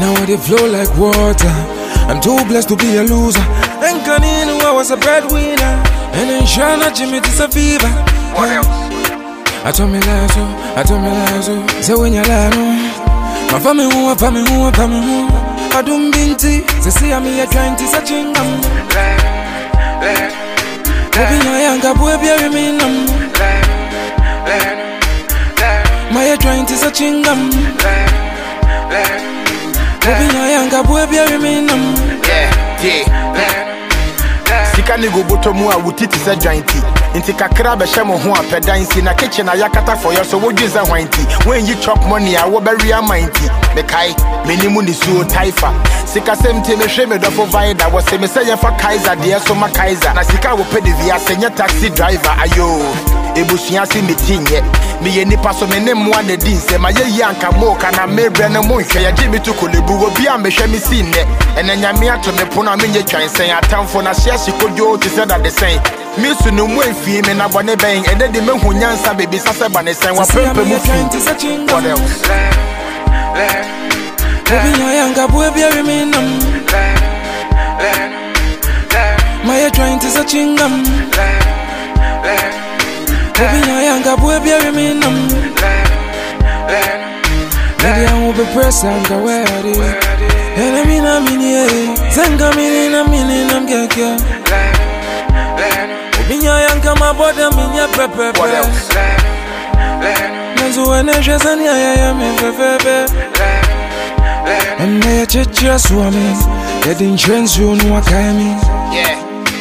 Now they flow like water. I'm too blessed to be a loser. And Kaninu, I was a breadwinner. And then Shana Jimmy is a fever. What else? I told me lazo, oh. I told me lazo. Oh. Say when you're. My family who, my family my family. I don't binti. Say see me a trying to such a ngam. Obi nya yanga boy be me nam. Um. My trying to such a ngam. Obi nya yanga boy be me nam. Yeah, yeah. sika ne go bɔtɔ mu a wo ti te sɛ dwanti nti kakra bɛhyɛ mo ho a pɛ dan si na kitchen a yɛakata fɔyɛ so wodwe sɛ hwan nti woanyi chop money a wobɛwe ama nti mekae m'anim ne suo taifa. Sikasɛm nti mehwɛ me dɔfo vida wɔse me sɛ yɛmfa kaiser deɛ so ma kaiser. Na sika a wɔpɛ de wiase nyɛ taxi driver ayo ebusua se meti nyɛ meyɛ nipa so me ne mmoa na di nsɛm ayɛyi anka mooka na mebrɛ no monhwɛ yɛgye me to kolebu wɔ bi a mehwɛ me si nnɛ ɛnɛ nyame ato me pono a menyɛ twansɛn atamfo na hyeɛ hye kodwoo te sɛ dadesɛn mesu no mu amfie me na bɔne bɛn ɛnɛ de mehu nyansa bebisa sɛ ba ne sɛn wapɛmpɛ me mu a trying to fii What else? Obi me. My trying to such a ngam. Eh. yanga my body, I mean, yeah, pepe. What else? Nanzo ene shazani ya ya ya me fe fe fe. Ene ya chichira swami. Ya din insurance yo no akami. Yeah.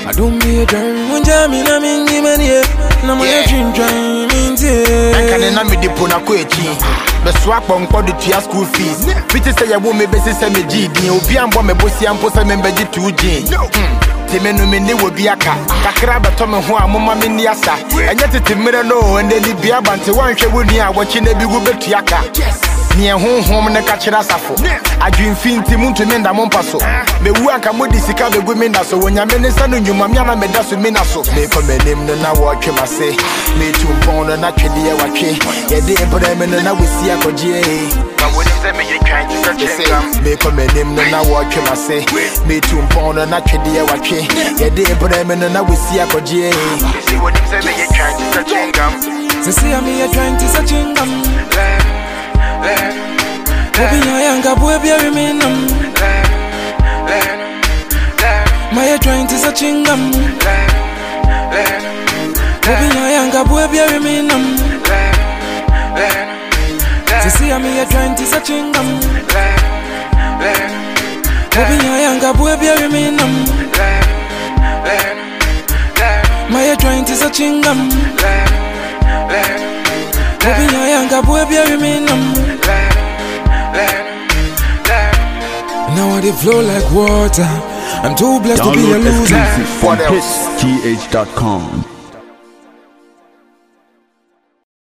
I don't be a dream. Munja mi na mingi mani eh. Na mo ya ɛnkane na mede po nako akyi. Bɛsoa akpɔnkɔ de tua school fees. Fiti sɛ yɛwo me bɛsi sɛ megyee din. Obia mbɔ me bosia mpo sɛ membɛgye too gyee tèmi nu mi ní wo bí aka. Kakra bẹtọ mi ho a mo ma mi ní asa ẹnyẹ tètè mìíràn náà ẹnẹ ní bí abàntẹ wọn hwẹ wọn ní àwọkyi náà bí wọn bẹ tu aka. Neɛ honhom ne ka kyerɛ asafo adwemfi nti montumi nda mo mpa so mewu anka mode sika bɛgu me nda so wɔnyame ne nsa no nnwuma me ana meda so me na so mekɔ m'anim no na wɔtwe m'ase metu mpɔn no na twedeɛ watwe yɛde brɛ me no na wɔsi akɔgyeɛ mekɔ m'anim no na wɔtwe m'ase metu mpɔn no na twedeɛ watwe yɛde brɛ me no na wɔsi akɔgyeɛ Se see me a trying to such a ngam. Obi nya yanga boy be me nam. My trying to such a ngam. Obi nya yanga boy be me nam. Se see me a trying to such a ngam. Obi nya yanga boy be me nam. My trying to such a ngam. Obi nya yanga boy be me nam. Now I they flow like water. I'm too blessed to be a Download loser. exclusive from What else? hitsgh.com.